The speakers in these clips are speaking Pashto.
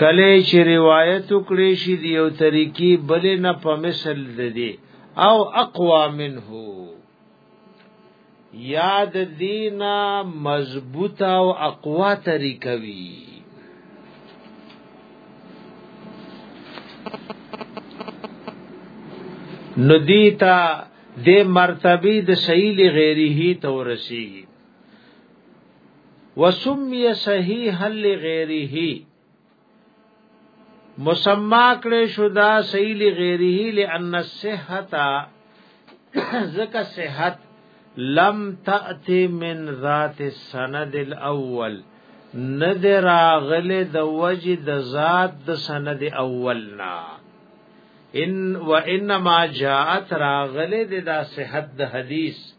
کله چې روایت کړی شي دی او طریقې بل نه په مثل دی او اقوا منه یاد دینا مضبوط او اقوا طریقه وی ندیتا د مرتبه د سیل غیره تورسی وسمي صحیحا لغیره مسما کړي شو دا صحیح لغیره لئن الصحه زکه صحت لم تأتی من ذات السند الاول ندر اغل د وجه د ذات د سند اولنا ان وانما جاءت راغله د صحت د حدیث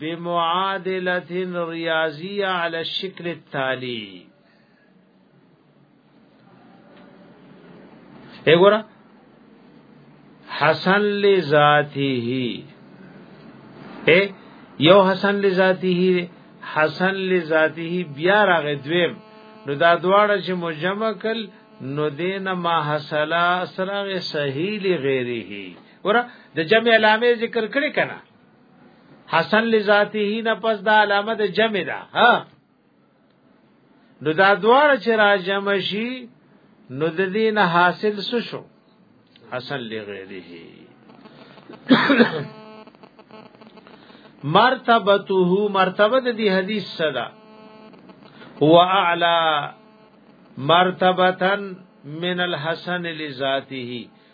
بمعادله ریاضیه علی الشکل التالی وګوره حسن لذاته اے یو حسن لذاته حسن لذاته بیا راغې دویم نو دا دواړه چې مجمع کل نو دین ما حسلا سره صحیح لغیره ور د جمع علامه ذکر کړي کنه حسن لذاته نه پس دا علامه د جمع ده ها نو دا دوار چې را جمع شي نو د دې نه حاصل څه شو حسن لغیره مرتبته مرتبه د دې حدیث صدا هو اعلی مرتبتن من الحسن لذاته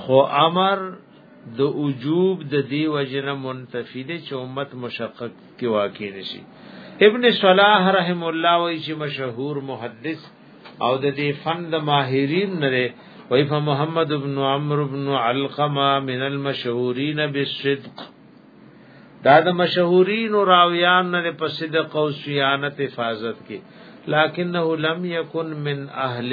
خو امر د وجوب د دی وجنه منتفی دی چې امت مشقق کې واقع نشي ابن صلاح رحم الله وی چې مشهور محدث او د دې فن د ماهرین نه دی وی په محمد ابن عمرو ابن علقمه من المشهورین بالصدق دا د مشهورین او راویان نه په صدق او صیانت حفاظت کې لکنه لم یکن من اهل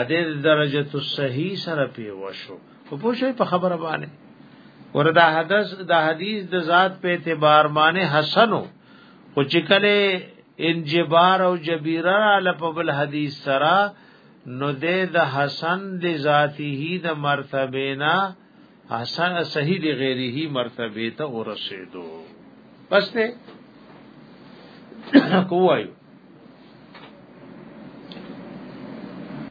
ا دې درجه الصحیح سره پیوشو په پوښې په خبره باندې وردا حدث دا حدیث د ذات په اعتبار باندې حسنو خو چې کله انجبار او جبیره لپبل حدیث سره نو د حسن د ذاته د مرتبه نه اسا صحیح دی غیره مرتبه ته ورسېدو بس ته کوایو